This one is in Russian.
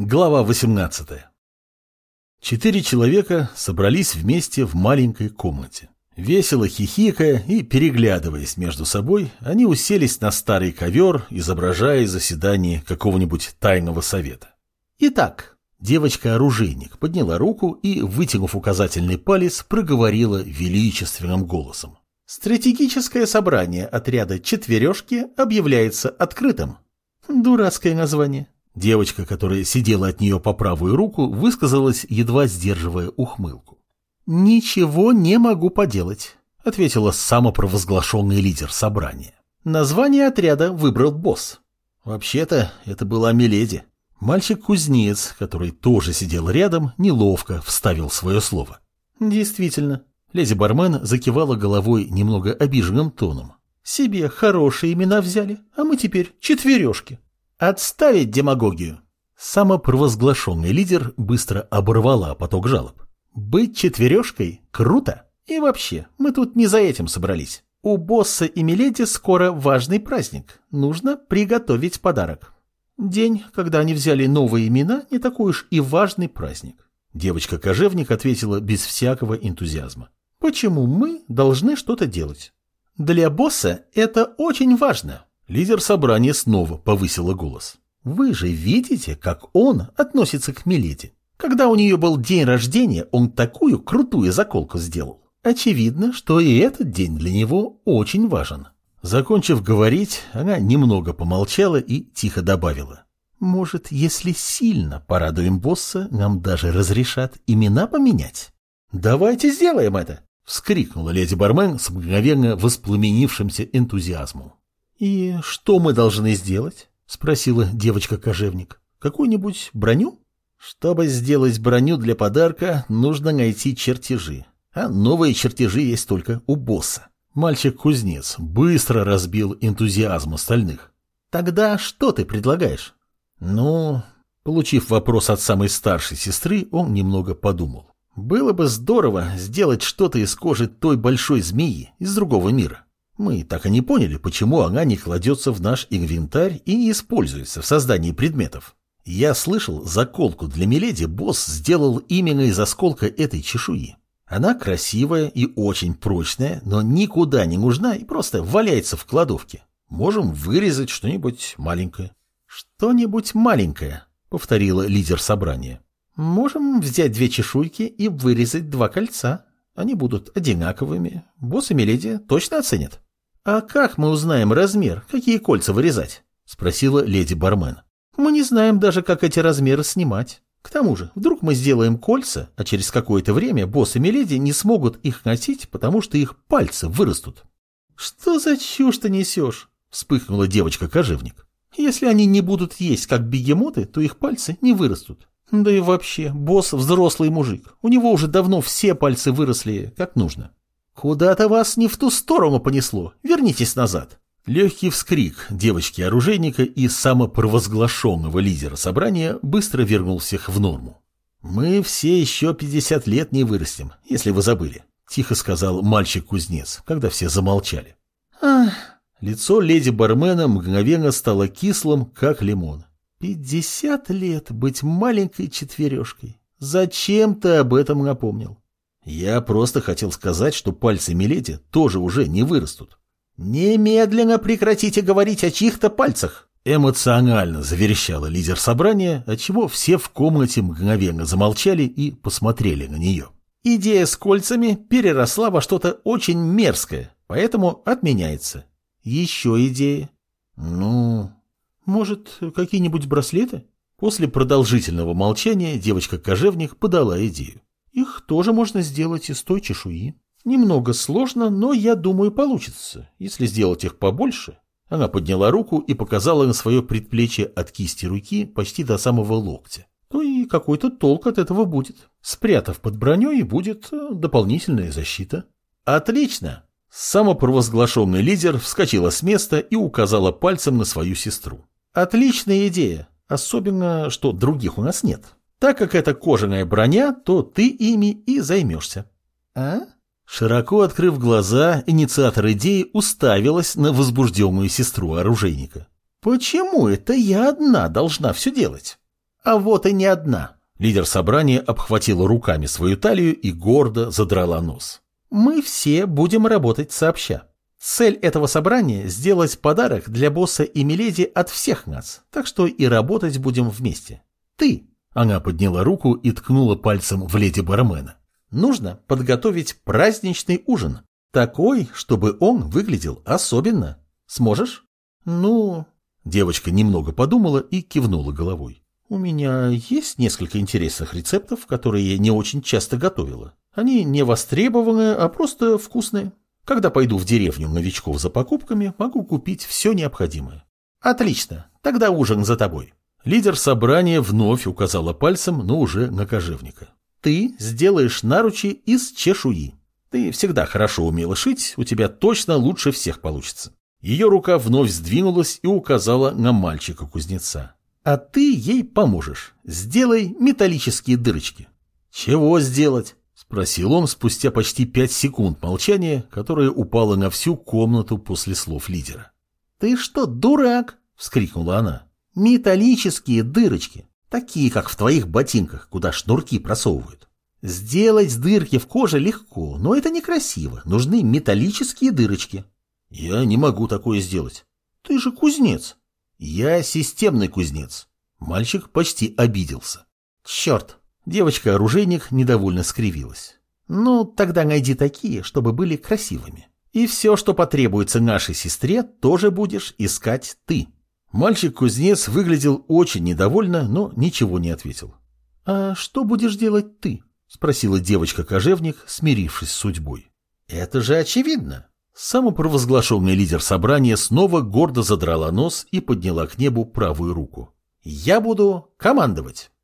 Глава 18. Четыре человека собрались вместе в маленькой комнате. Весело хихикая и переглядываясь между собой, они уселись на старый ковер, изображая заседание какого-нибудь тайного совета. Итак, девочка-оружейник подняла руку и, вытянув указательный палец, проговорила величественным голосом. Стратегическое собрание отряда «Четвережки» объявляется открытым. Дурацкое название. Девочка, которая сидела от нее по правую руку, высказалась, едва сдерживая ухмылку. «Ничего не могу поделать», — ответила самопровозглашенный лидер собрания. Название отряда выбрал босс. Вообще-то это была Миледи. Мальчик-кузнец, который тоже сидел рядом, неловко вставил свое слово. «Действительно». Леди-бармен закивала головой немного обиженным тоном. «Себе хорошие имена взяли, а мы теперь четвережки». «Отставить демагогию!» Самопровозглашенный лидер быстро оборвала поток жалоб. «Быть четвережкой – круто! И вообще, мы тут не за этим собрались. У босса и Миледи скоро важный праздник. Нужно приготовить подарок. День, когда они взяли новые имена, не такой уж и важный праздник». Девочка-кожевник ответила без всякого энтузиазма. «Почему мы должны что-то делать?» «Для босса это очень важно», Лидер собрания снова повысила голос. «Вы же видите, как он относится к Миледи. Когда у нее был день рождения, он такую крутую заколку сделал. Очевидно, что и этот день для него очень важен». Закончив говорить, она немного помолчала и тихо добавила. «Может, если сильно порадуем босса, нам даже разрешат имена поменять?» «Давайте сделаем это!» — вскрикнула леди Бармен с мгновенно воспламенившимся энтузиазмом. «И что мы должны сделать?» — спросила девочка-кожевник. «Какую-нибудь броню?» «Чтобы сделать броню для подарка, нужно найти чертежи. А новые чертежи есть только у босса». Мальчик-кузнец быстро разбил энтузиазм остальных. «Тогда что ты предлагаешь?» «Ну...» Получив вопрос от самой старшей сестры, он немного подумал. «Было бы здорово сделать что-то из кожи той большой змеи из другого мира. Мы так и не поняли, почему она не кладется в наш инвентарь и не используется в создании предметов. Я слышал, заколку для Миледи босс сделал именно из осколка этой чешуи. Она красивая и очень прочная, но никуда не нужна и просто валяется в кладовке. Можем вырезать что-нибудь маленькое. Что-нибудь маленькое, повторила лидер собрания. Можем взять две чешуйки и вырезать два кольца. Они будут одинаковыми. Босс и Миледи точно оценят. «А как мы узнаем размер, какие кольца вырезать?» – спросила леди Бармен. «Мы не знаем даже, как эти размеры снимать. К тому же, вдруг мы сделаем кольца, а через какое-то время босс и миледи не смогут их носить, потому что их пальцы вырастут». «Что за чушь ты несешь?» – вспыхнула девочка-кожевник. «Если они не будут есть, как бегемоты, то их пальцы не вырастут. Да и вообще, босс взрослый мужик. У него уже давно все пальцы выросли как нужно. «Куда-то вас не в ту сторону понесло. Вернитесь назад». Легкий вскрик девочки-оружейника и самопровозглашенного лидера собрания быстро вернул всех в норму. «Мы все еще пятьдесят лет не вырастем, если вы забыли», — тихо сказал мальчик-кузнец, когда все замолчали. «Ах!» Лицо леди-бармена мгновенно стало кислым, как лимон. «Пятьдесят лет быть маленькой четвережкой. Зачем ты об этом напомнил?» Я просто хотел сказать, что пальцы Миледи тоже уже не вырастут. «Немедленно прекратите говорить о чьих-то пальцах!» Эмоционально заверещала лидер собрания, отчего все в комнате мгновенно замолчали и посмотрели на нее. Идея с кольцами переросла во что-то очень мерзкое, поэтому отменяется. Еще идеи? Ну, может, какие-нибудь браслеты? После продолжительного молчания девочка-кожевник подала идею. Их тоже можно сделать из той чешуи. Немного сложно, но я думаю получится, если сделать их побольше. Она подняла руку и показала на свое предплечье от кисти руки почти до самого локтя. То и какой-то толк от этого будет. Спрятав под броней, будет э, дополнительная защита. Отлично! Самопровозглашенный лидер вскочила с места и указала пальцем на свою сестру. Отличная идея, особенно, что других у нас нет. Так как это кожаная броня, то ты ими и займешься. А? Широко открыв глаза, инициатор идеи уставилась на возбужденную сестру оружейника. «Почему это я одна должна все делать?» А вот и не одна. Лидер собрания обхватила руками свою талию и гордо задрала нос. Мы все будем работать сообща. Цель этого собрания – сделать подарок для босса и Миледи от всех нас, так что и работать будем вместе. Ты, она подняла руку и ткнула пальцем в леди Бармена. Нужно подготовить праздничный ужин, такой, чтобы он выглядел особенно. Сможешь? Ну, девочка немного подумала и кивнула головой. У меня есть несколько интересных рецептов, которые я не очень часто готовила. Они не востребованные, а просто вкусные. Когда пойду в деревню новичков за покупками, могу купить все необходимое. Отлично, тогда ужин за тобой. Лидер собрания вновь указала пальцем, но уже на кожевника. Ты сделаешь наручи из чешуи. Ты всегда хорошо умела шить, у тебя точно лучше всех получится. Ее рука вновь сдвинулась и указала на мальчика-кузнеца. А ты ей поможешь. Сделай металлические дырочки. Чего сделать? Спросил он спустя почти пять секунд молчания, которое упало на всю комнату после слов лидера. «Ты что, дурак?» — вскрикнула она. «Металлические дырочки, такие, как в твоих ботинках, куда шнурки просовывают. Сделать дырки в коже легко, но это некрасиво. Нужны металлические дырочки». «Я не могу такое сделать». «Ты же кузнец». «Я системный кузнец». Мальчик почти обиделся. «Черт, Девочка-оружейник недовольно скривилась. «Ну, тогда найди такие, чтобы были красивыми. И все, что потребуется нашей сестре, тоже будешь искать ты». Мальчик-кузнец выглядел очень недовольно, но ничего не ответил. «А что будешь делать ты?» — спросила девочка-кожевник, смирившись с судьбой. «Это же очевидно!» Самопровозглашенный лидер собрания снова гордо задрала нос и подняла к небу правую руку. «Я буду командовать!»